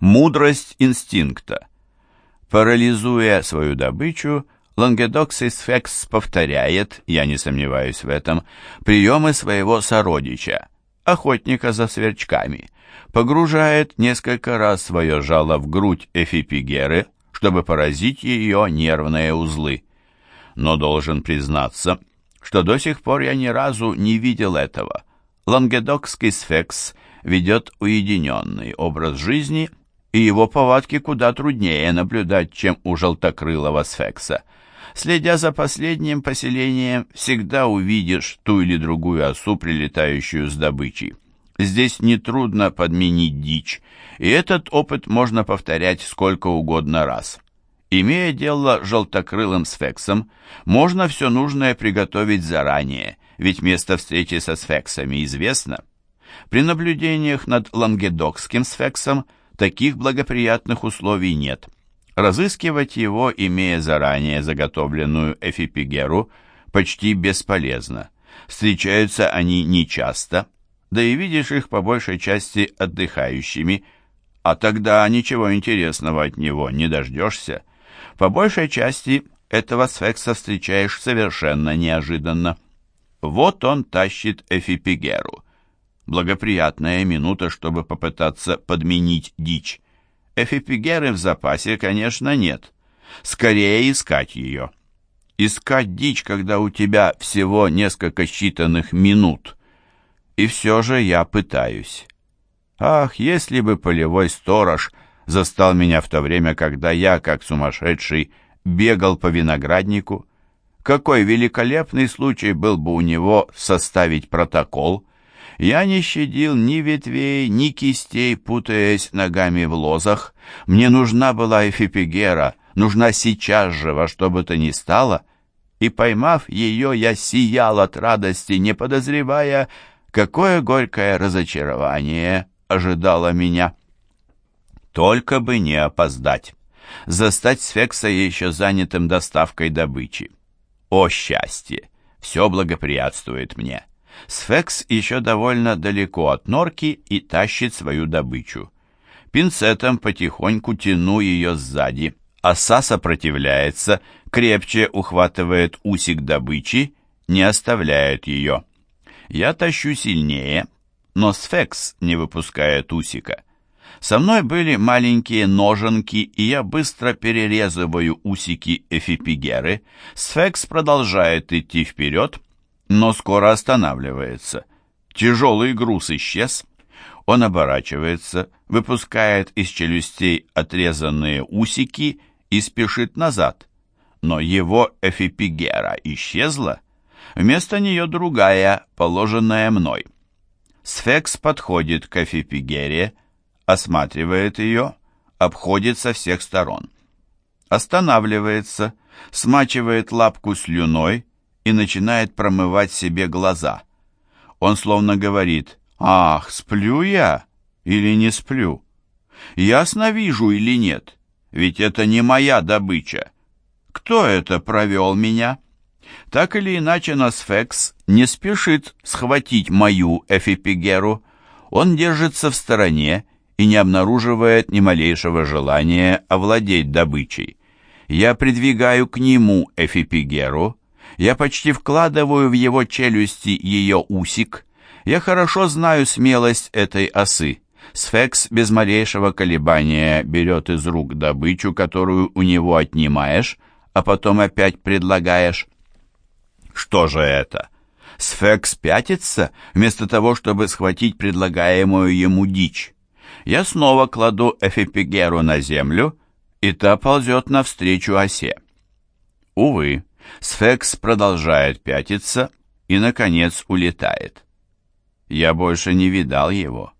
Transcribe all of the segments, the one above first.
Мудрость инстинкта. Парализуя свою добычу, Лангедоксис фекс повторяет, я не сомневаюсь в этом, приемы своего сородича, охотника за сверчками, погружает несколько раз свое жало в грудь эфипигеры, чтобы поразить ее нервные узлы. Но должен признаться, что до сих пор я ни разу не видел этого. Лангедокский сфекс ведет уединенный образ жизни, и его повадки куда труднее наблюдать, чем у желтокрылого сфекса. Следя за последним поселением, всегда увидишь ту или другую осу, прилетающую с добычей. Здесь нетрудно подменить дичь, и этот опыт можно повторять сколько угодно раз. Имея дело с желтокрылым сфексом, можно все нужное приготовить заранее, ведь место встречи со сфексами известно. При наблюдениях над лангедокским сфексом таких благоприятных условий нет. Разыскивать его, имея заранее заготовленную эфипигеру, почти бесполезно. Встречаются они нечасто, да и видишь их по большей части отдыхающими, а тогда ничего интересного от него не дождешься. По большей части этого сфекса встречаешь совершенно неожиданно. Вот он тащит эфипигеру. Благоприятная минута, чтобы попытаться подменить дичь. Эфипигеры в запасе, конечно, нет. Скорее искать ее. Искать дичь, когда у тебя всего несколько считанных минут. И все же я пытаюсь. Ах, если бы полевой сторож застал меня в то время, когда я, как сумасшедший, бегал по винограднику, какой великолепный случай был бы у него составить протокол — я не щадил ни ветвей, ни кистей, путаясь ногами в лозах. Мне нужна была эфипигера, нужна сейчас же, во что бы то ни стало. И, поймав ее, я сиял от радости, не подозревая, какое горькое разочарование ожидало меня. Только бы не опоздать. Застать Сфекса еще занятым доставкой добычи. О счастье! Все благоприятствует мне. Сфекс еще довольно далеко от норки и тащит свою добычу. Пинцетом потихоньку тяну ее сзади. Оса сопротивляется, крепче ухватывает усик добычи, не оставляет ее. Я тащу сильнее, но сфекс не выпускает усика. Со мной были маленькие ноженки, и я быстро перерезываю усики эфипигеры. Сфекс продолжает идти вперед, но скоро останавливается. Тяжелый груз исчез. Он оборачивается, выпускает из челюстей отрезанные усики и спешит назад. Но его эфипигера исчезла. Вместо нее другая, положенная мной. Сфекс подходит к эфипигере, осматривает ее, обходит со всех сторон. Останавливается, смачивает лапку слюной, и начинает промывать себе глаза. Он словно говорит «Ах, сплю я или не сплю? Ясно вижу или нет? Ведь это не моя добыча. Кто это провел меня?» Так или иначе, Носфекс не спешит схватить мою Эфипигеру. Он держится в стороне и не обнаруживает ни малейшего желания овладеть добычей. Я придвигаю к нему Эфипигеру, я почти вкладываю в его челюсти ее усик. Я хорошо знаю смелость этой осы. Сфекс без малейшего колебания берет из рук добычу, которую у него отнимаешь, а потом опять предлагаешь. Что же это? Сфекс пятится, вместо того, чтобы схватить предлагаемую ему дичь. Я снова кладу Эфипигеру на землю, и та ползет навстречу осе. Увы, Сфекс продолжает пятиться и, наконец, улетает. Я больше не видал его.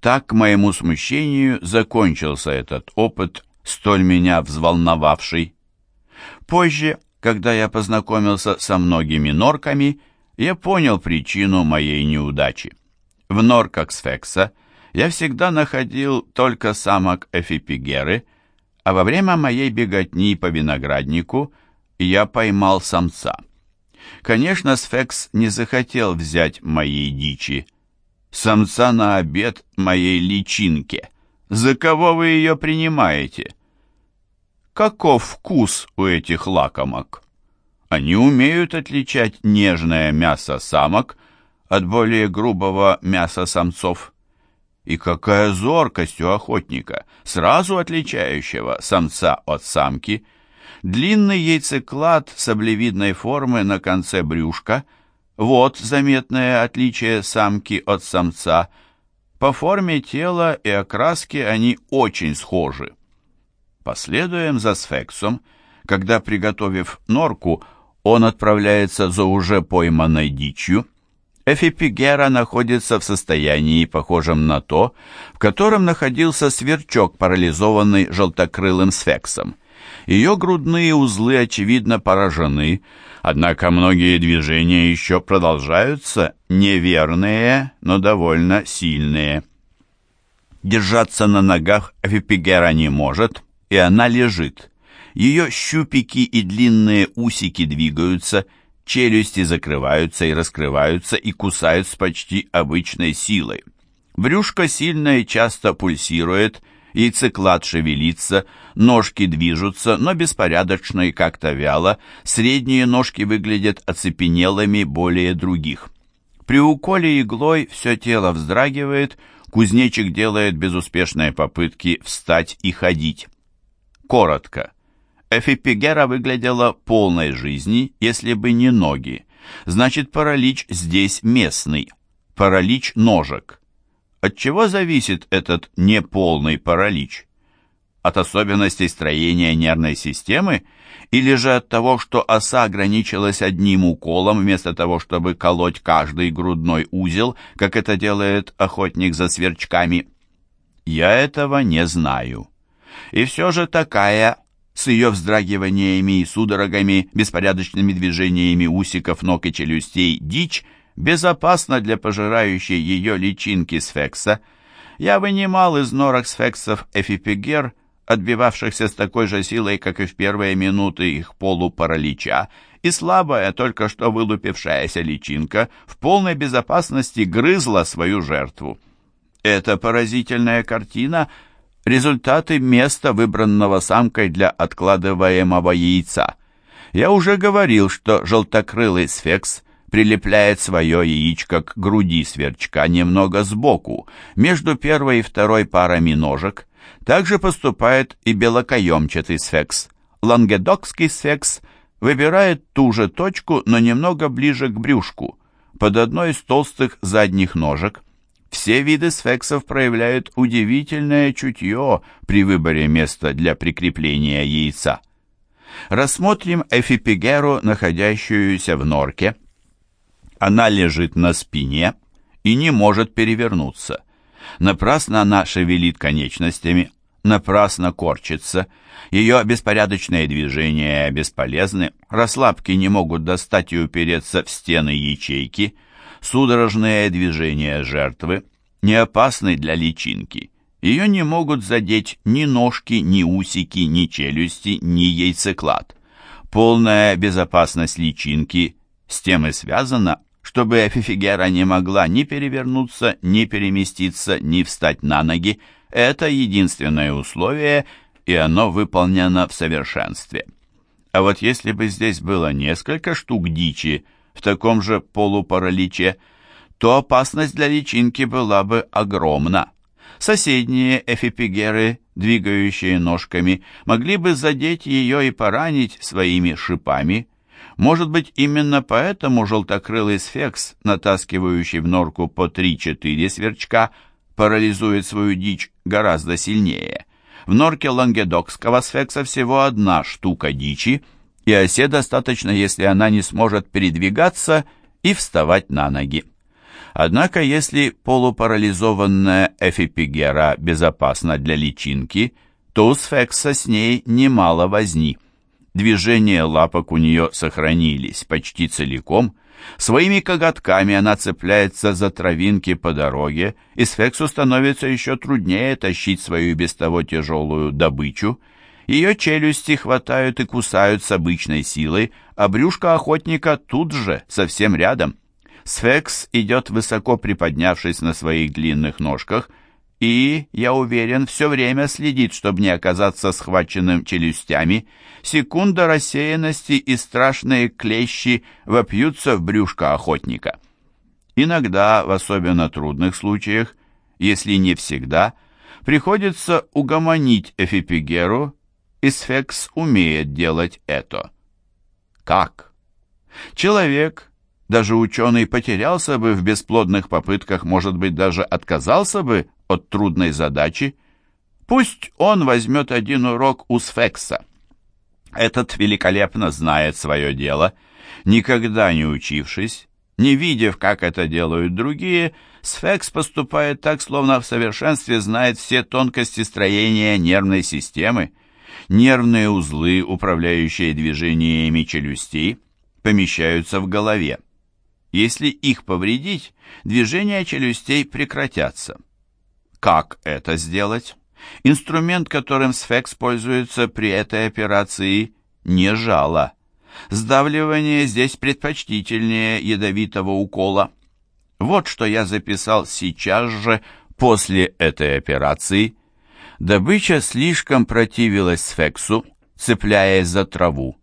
Так, к моему смущению, закончился этот опыт, столь меня взволновавший. Позже, когда я познакомился со многими норками, я понял причину моей неудачи. В норках Сфекса я всегда находил только самок эфипигеры, а во время моей беготни по винограднику – я поймал самца. Конечно, Сфекс не захотел взять моей дичи. Самца на обед моей личинке. За кого вы ее принимаете? Каков вкус у этих лакомок? Они умеют отличать нежное мясо самок от более грубого мяса самцов. И какая зоркость у охотника, сразу отличающего самца от самки. Длинный яйцеклад саблевидной формы на конце брюшка – вот заметное отличие самки от самца. По форме тела и окраске они очень схожи. Последуем за сфексом, когда, приготовив норку, он отправляется за уже пойманной дичью. Эфипигера находится в состоянии, похожем на то, в котором находился сверчок, парализованный желтокрылым сфексом. Ее грудные узлы, очевидно, поражены, однако многие движения еще продолжаются, неверные, но довольно сильные. Держаться на ногах Эфипигера не может, и она лежит. Ее щупики и длинные усики двигаются, челюсти закрываются и раскрываются и кусают с почти обычной силой. Брюшко сильно и часто пульсирует, яйцеклад шевелится, ножки движутся, но беспорядочно и как-то вяло, средние ножки выглядят оцепенелыми более других. При уколе иглой все тело вздрагивает, кузнечик делает безуспешные попытки встать и ходить. Коротко. Эфипигера выглядела полной жизни, если бы не ноги. Значит, паралич здесь местный. Паралич ножек. От чего зависит этот неполный паралич? От особенностей строения нервной системы или же от того, что оса ограничилась одним уколом вместо того, чтобы колоть каждый грудной узел, как это делает охотник за сверчками? Я этого не знаю. И все же такая с ее вздрагиваниями и судорогами, беспорядочными движениями усиков, ног и челюстей, дичь безопасна для пожирающей ее личинки сфекса. Я вынимал из норок сфексов эфипигер, отбивавшихся с такой же силой, как и в первые минуты их полупаралича, и слабая, только что вылупившаяся личинка в полной безопасности грызла свою жертву. Эта поразительная картина — результаты места, выбранного самкой для откладываемого яйца. Я уже говорил, что желтокрылый сфекс прилепляет свое яичко к груди сверчка немного сбоку, между первой и второй парами ножек. Также поступает и белокаемчатый сфекс. Лангедокский сфекс выбирает ту же точку, но немного ближе к брюшку, под одной из толстых задних ножек. Все виды сфексов проявляют удивительное чутье при выборе места для прикрепления яйца. Рассмотрим эфипигеру, находящуюся в норке. Она лежит на спине и не может перевернуться. Напрасно она шевелит конечностями, напрасно корчится. Ее беспорядочные движения бесполезны, расслабки не могут достать и упереться в стены ячейки – Судорожные движения жертвы не опасны для личинки. Ее не могут задеть ни ножки, ни усики, ни челюсти, ни яйцеклад. Полная безопасность личинки с тем и связана, чтобы Эфифигера не могла ни перевернуться, ни переместиться, ни встать на ноги. Это единственное условие, и оно выполнено в совершенстве. А вот если бы здесь было несколько штук дичи, в таком же полупараличе, то опасность для личинки была бы огромна. Соседние эфипигеры, двигающие ножками, могли бы задеть ее и поранить своими шипами. Может быть, именно поэтому желтокрылый сфекс, натаскивающий в норку по 3-4 сверчка, парализует свою дичь гораздо сильнее. В норке лангедокского сфекса всего одна штука дичи – и осе достаточно, если она не сможет передвигаться и вставать на ноги. Однако, если полупарализованная эфипигера безопасна для личинки, то у сфекса с ней немало возни. Движения лапок у нее сохранились почти целиком. Своими коготками она цепляется за травинки по дороге, и сфексу становится еще труднее тащить свою без того тяжелую добычу – ее челюсти хватают и кусают с обычной силой, а брюшко охотника тут же, совсем рядом. Сфекс идет высоко приподнявшись на своих длинных ножках и, я уверен, все время следит, чтобы не оказаться схваченным челюстями. Секунда рассеянности и страшные клещи вопьются в брюшко охотника. Иногда, в особенно трудных случаях, если не всегда, приходится угомонить Эфипигеру, и Сфекс умеет делать это. Как? Человек, даже ученый, потерялся бы в бесплодных попытках, может быть, даже отказался бы от трудной задачи. Пусть он возьмет один урок у Сфекса. Этот великолепно знает свое дело, никогда не учившись, не видев, как это делают другие, Сфекс поступает так, словно в совершенстве знает все тонкости строения нервной системы. Нервные узлы, управляющие движениями челюстей, помещаются в голове. Если их повредить, движения челюстей прекратятся. Как это сделать? Инструмент, которым Сфекс пользуется при этой операции, не жало. Сдавливание здесь предпочтительнее ядовитого укола. Вот что я записал сейчас же после этой операции. Добыча слишком противилась Сфексу, цепляясь за траву.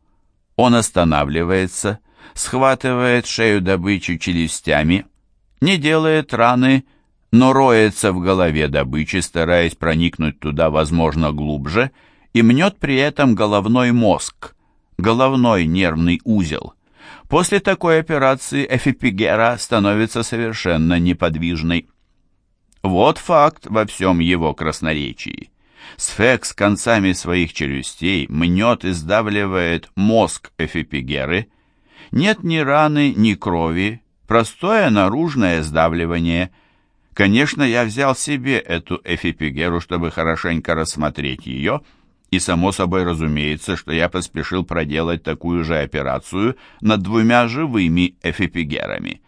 Он останавливается, схватывает шею добычи челюстями, не делает раны, но роется в голове добычи, стараясь проникнуть туда, возможно, глубже, и мнет при этом головной мозг, головной нервный узел. После такой операции эфипигера становится совершенно неподвижной. Вот факт во всем его красноречии. Сфекс концами своих челюстей мнет и сдавливает мозг эфипигеры. Нет ни раны, ни крови, простое наружное сдавливание. Конечно, я взял себе эту эфипигеру, чтобы хорошенько рассмотреть ее, и само собой разумеется, что я поспешил проделать такую же операцию над двумя живыми эфипигерами.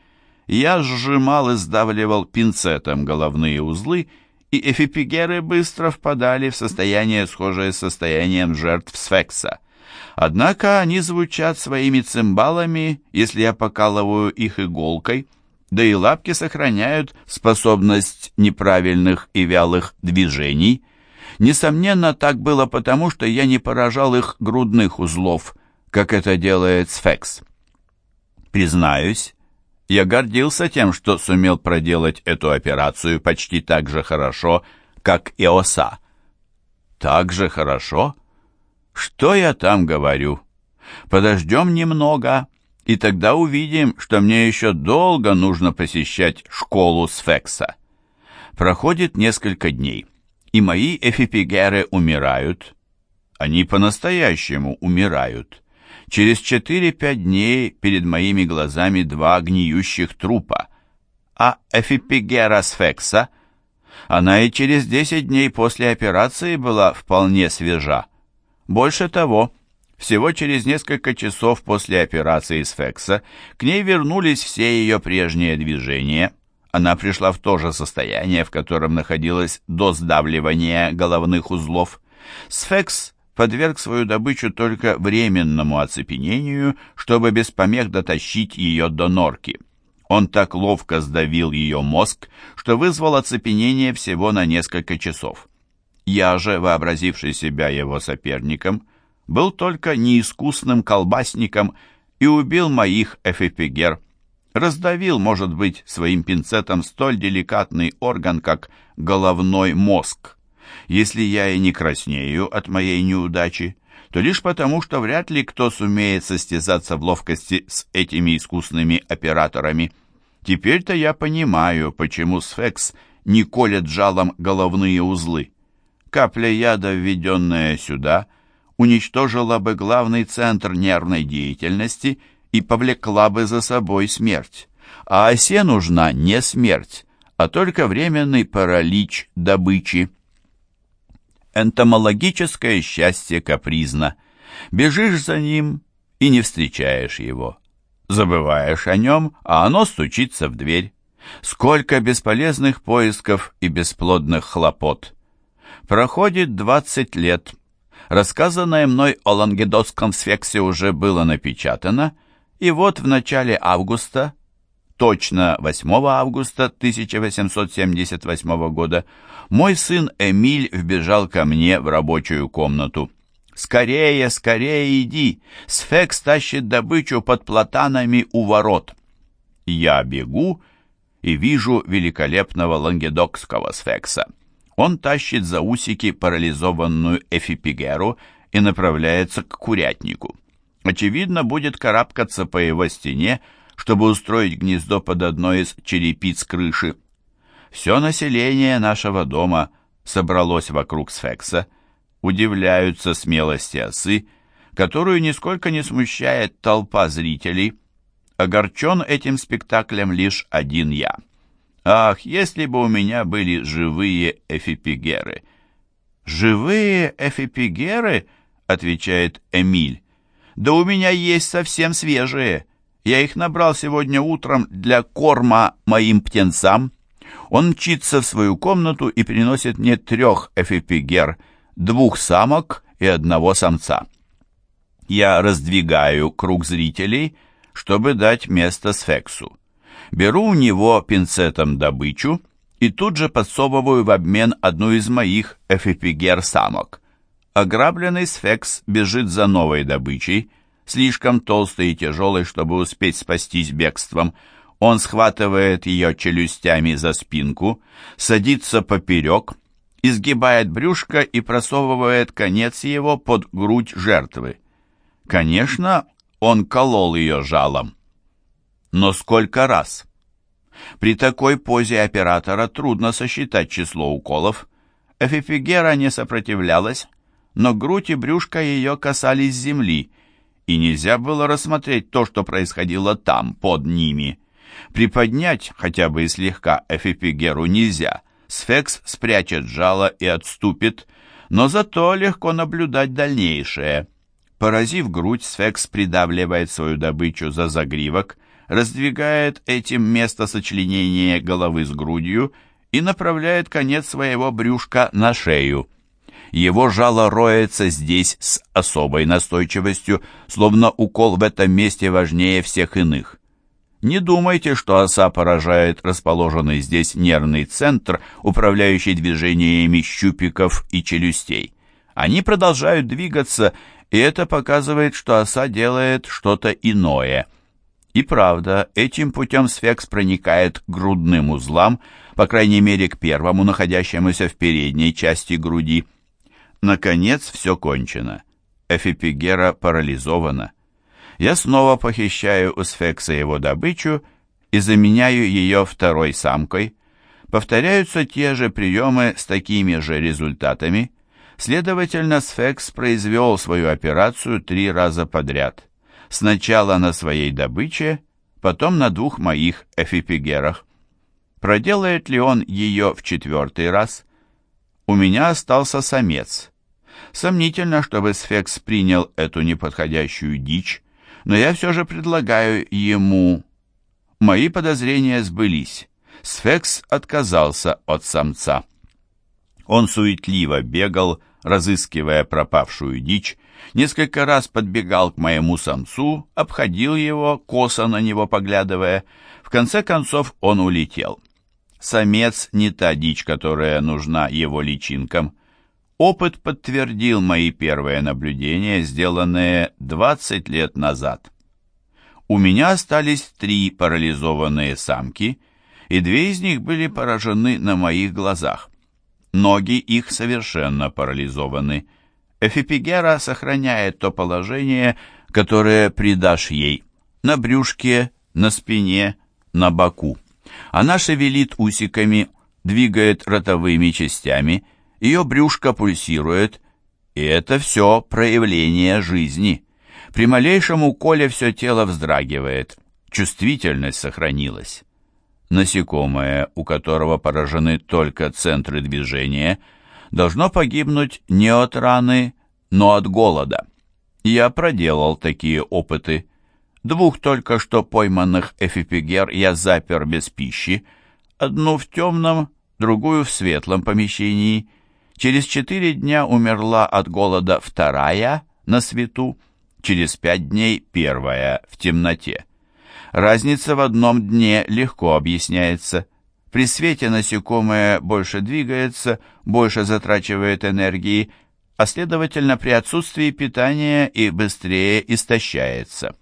Я сжимал и сдавливал пинцетом головные узлы, и эфипигеры быстро впадали в состояние, схожее с состоянием жертв сфекса. Однако они звучат своими цимбалами, если я покалываю их иголкой, да и лапки сохраняют способность неправильных и вялых движений – Несомненно, так было потому, что я не поражал их грудных узлов, как это делает Сфекс. Признаюсь, я гордился тем, что сумел проделать эту операцию почти так же хорошо, как и оса. Так же хорошо? Что я там говорю? Подождем немного, и тогда увидим, что мне еще долго нужно посещать школу Сфекса. Проходит несколько дней и мои эфипигеры умирают. Они по-настоящему умирают. Через 4-5 дней перед моими глазами два гниющих трупа. А эфипигера сфекса, она и через 10 дней после операции была вполне свежа. Больше того, всего через несколько часов после операции сфекса к ней вернулись все ее прежние движения – она пришла в то же состояние, в котором находилась до сдавливания головных узлов. Сфекс подверг свою добычу только временному оцепенению, чтобы без помех дотащить ее до норки. Он так ловко сдавил ее мозг, что вызвал оцепенение всего на несколько часов. Я же, вообразивший себя его соперником, был только неискусным колбасником и убил моих эфипигер раздавил, может быть, своим пинцетом столь деликатный орган, как головной мозг. Если я и не краснею от моей неудачи, то лишь потому, что вряд ли кто сумеет состязаться в ловкости с этими искусными операторами. Теперь-то я понимаю, почему Сфекс не колет жалом головные узлы. Капля яда, введенная сюда, уничтожила бы главный центр нервной деятельности – и повлекла бы за собой смерть. А осе нужна не смерть, а только временный паралич добычи. Энтомологическое счастье капризно. Бежишь за ним и не встречаешь его. Забываешь о нем, а оно стучится в дверь. Сколько бесполезных поисков и бесплодных хлопот. Проходит двадцать лет. Рассказанное мной о лангедокском сфексе уже было напечатано, и вот в начале августа, точно 8 августа 1878 года, мой сын Эмиль вбежал ко мне в рабочую комнату. «Скорее, скорее иди! Сфекс тащит добычу под платанами у ворот!» Я бегу и вижу великолепного лангедокского сфекса. Он тащит за усики парализованную Эфипигеру и направляется к курятнику. Очевидно, будет карабкаться по его стене, чтобы устроить гнездо под одной из черепиц крыши. Все население нашего дома собралось вокруг сфекса, удивляются смелости осы, которую нисколько не смущает толпа зрителей. Огорчен этим спектаклем лишь один я. Ах, если бы у меня были живые эфипигеры! «Живые эфипигеры?» — отвечает Эмиль. «Да у меня есть совсем свежие. Я их набрал сегодня утром для корма моим птенцам». Он мчится в свою комнату и приносит мне трех эфипигер, двух самок и одного самца. Я раздвигаю круг зрителей, чтобы дать место сфексу. Беру у него пинцетом добычу и тут же подсовываю в обмен одну из моих эфипигер-самок. Ограбленный сфекс бежит за новой добычей, слишком толстой и тяжелой, чтобы успеть спастись бегством, он схватывает ее челюстями за спинку, садится поперек, изгибает брюшко и просовывает конец его под грудь жертвы. Конечно, он колол ее жалом. Но сколько раз? При такой позе оператора трудно сосчитать число уколов. Эфифигера не сопротивлялась, но грудь и брюшко ее касались земли, и нельзя было рассмотреть то, что происходило там, под ними. Приподнять хотя бы и слегка эфипигеру нельзя. Сфекс спрячет жало и отступит, но зато легко наблюдать дальнейшее. Поразив грудь, сфекс придавливает свою добычу за загривок, раздвигает этим место сочленения головы с грудью и направляет конец своего брюшка на шею. Его жало роется здесь с особой настойчивостью, словно укол в этом месте важнее всех иных. Не думайте, что оса поражает расположенный здесь нервный центр, управляющий движениями щупиков и челюстей. Они продолжают двигаться, и это показывает, что оса делает что-то иное. И правда, этим путем сфекс проникает к грудным узлам, по крайней мере к первому, находящемуся в передней части груди. Наконец все кончено. Эфипигера парализована я снова похищаю у сфекса его добычу и заменяю ее второй самкой. Повторяются те же приемы с такими же результатами. Следовательно, сфекс произвел свою операцию три раза подряд. Сначала на своей добыче, потом на двух моих эфипигерах. Проделает ли он ее в четвертый раз? У меня остался самец. Сомнительно, чтобы сфекс принял эту неподходящую дичь, но я все же предлагаю ему... Мои подозрения сбылись. Сфекс отказался от самца. Он суетливо бегал, разыскивая пропавшую дичь, несколько раз подбегал к моему самцу, обходил его, косо на него поглядывая. В конце концов он улетел. Самец не та дичь, которая нужна его личинкам. Опыт подтвердил мои первые наблюдения, сделанные 20 лет назад. У меня остались три парализованные самки, и две из них были поражены на моих глазах. Ноги их совершенно парализованы. Эфипигера сохраняет то положение, которое придашь ей, на брюшке, на спине, на боку. Она шевелит усиками, двигает ротовыми частями – ее брюшко пульсирует, и это все проявление жизни. При малейшем уколе все тело вздрагивает, чувствительность сохранилась. Насекомое, у которого поражены только центры движения, должно погибнуть не от раны, но от голода. Я проделал такие опыты. Двух только что пойманных эфипигер я запер без пищи, одну в темном, другую в светлом помещении, Через четыре дня умерла от голода вторая на свету, через пять дней первая в темноте. Разница в одном дне легко объясняется. При свете насекомое больше двигается, больше затрачивает энергии, а следовательно при отсутствии питания и быстрее истощается.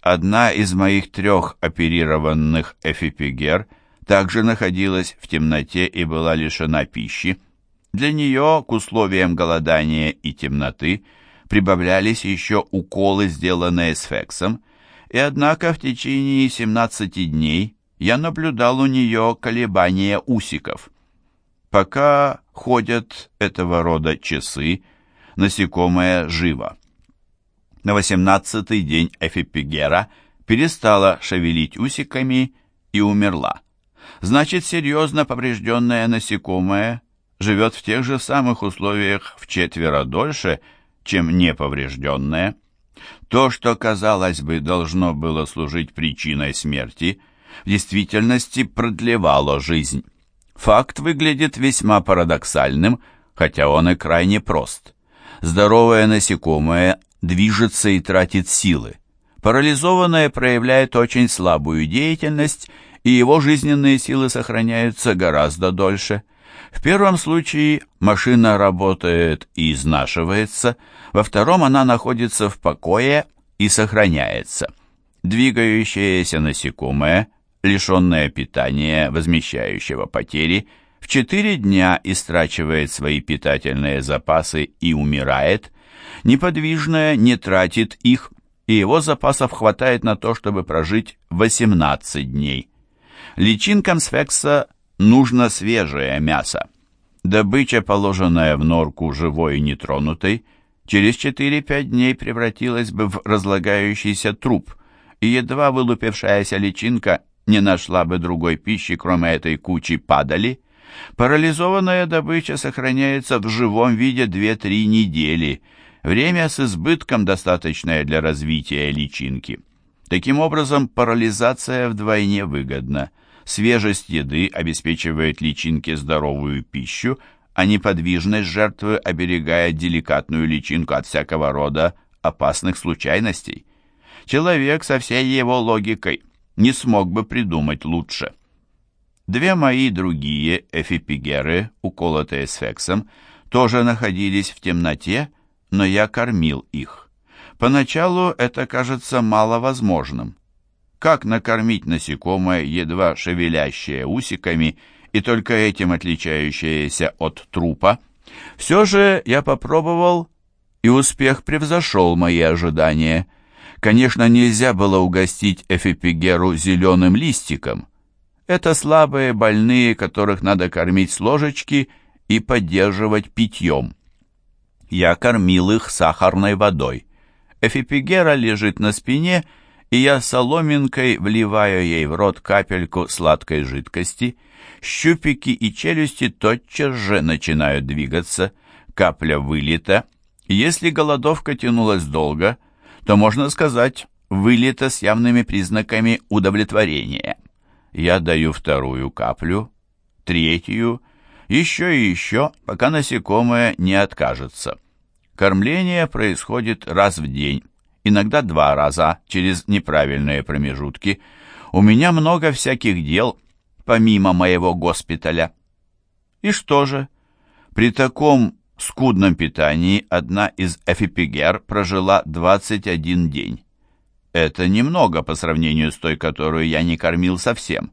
Одна из моих трех оперированных эфипигер также находилась в темноте и была лишена пищи. Для нее к условиям голодания и темноты прибавлялись еще уколы, сделанные с фексом, и однако в течение 17 дней я наблюдал у нее колебания усиков. Пока ходят этого рода часы, насекомое живо. На восемнадцатый день Эфипигера перестала шевелить усиками и умерла. Значит, серьезно поврежденное насекомое живет в тех же самых условиях в четверо дольше, чем неповрежденное. То, что, казалось бы, должно было служить причиной смерти, в действительности продлевало жизнь. Факт выглядит весьма парадоксальным, хотя он и крайне прост. Здоровое насекомое движется и тратит силы. Парализованное проявляет очень слабую деятельность, и его жизненные силы сохраняются гораздо дольше. В первом случае машина работает и изнашивается, во втором она находится в покое и сохраняется. Двигающееся насекомое, лишенное питания, возмещающего потери, в четыре дня истрачивает свои питательные запасы и умирает, неподвижное не тратит их, и его запасов хватает на то, чтобы прожить 18 дней. Личинкам сфекса нужно свежее мясо. Добыча, положенная в норку живой и нетронутой, через 4-5 дней превратилась бы в разлагающийся труп, и едва вылупившаяся личинка не нашла бы другой пищи, кроме этой кучи падали. Парализованная добыча сохраняется в живом виде 2-3 недели, время с избытком, достаточное для развития личинки. Таким образом, парализация вдвойне выгодна. Свежесть еды обеспечивает личинке здоровую пищу, а неподвижность жертвы оберегает деликатную личинку от всякого рода опасных случайностей. Человек со всей его логикой не смог бы придумать лучше. Две мои другие эфипигеры, уколотые сфексом, тоже находились в темноте, но я кормил их. Поначалу это кажется маловозможным. Как накормить насекомое, едва шевелящее усиками и только этим отличающееся от трупа? Все же я попробовал, и успех превзошел мои ожидания. Конечно, нельзя было угостить эфипигеру зеленым листиком. Это слабые больные, которых надо кормить с ложечки и поддерживать питьем. Я кормил их сахарной водой. Эфипигера лежит на спине и, я соломинкой вливаю ей в рот капельку сладкой жидкости. Щупики и челюсти тотчас же начинают двигаться, капля вылита. Если голодовка тянулась долго, то, можно сказать, вылита с явными признаками удовлетворения. Я даю вторую каплю, третью, еще и еще, пока насекомое не откажется. Кормление происходит раз в день иногда два раза, через неправильные промежутки. У меня много всяких дел, помимо моего госпиталя. И что же? При таком скудном питании одна из эфипигер прожила 21 день. Это немного по сравнению с той, которую я не кормил совсем.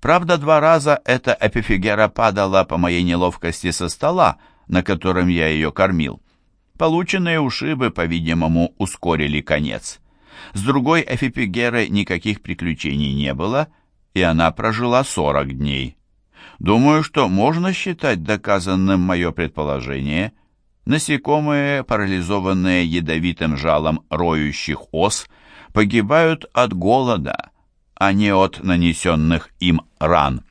Правда, два раза эта эпифигера падала по моей неловкости со стола, на котором я ее кормил. Полученные ушибы, по-видимому, ускорили конец. С другой Эфипигеры никаких приключений не было, и она прожила 40 дней. Думаю, что можно считать доказанным мое предположение. Насекомые, парализованные ядовитым жалом роющих ос, погибают от голода, а не от нанесенных им ран.